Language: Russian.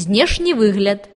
знешні выгляд.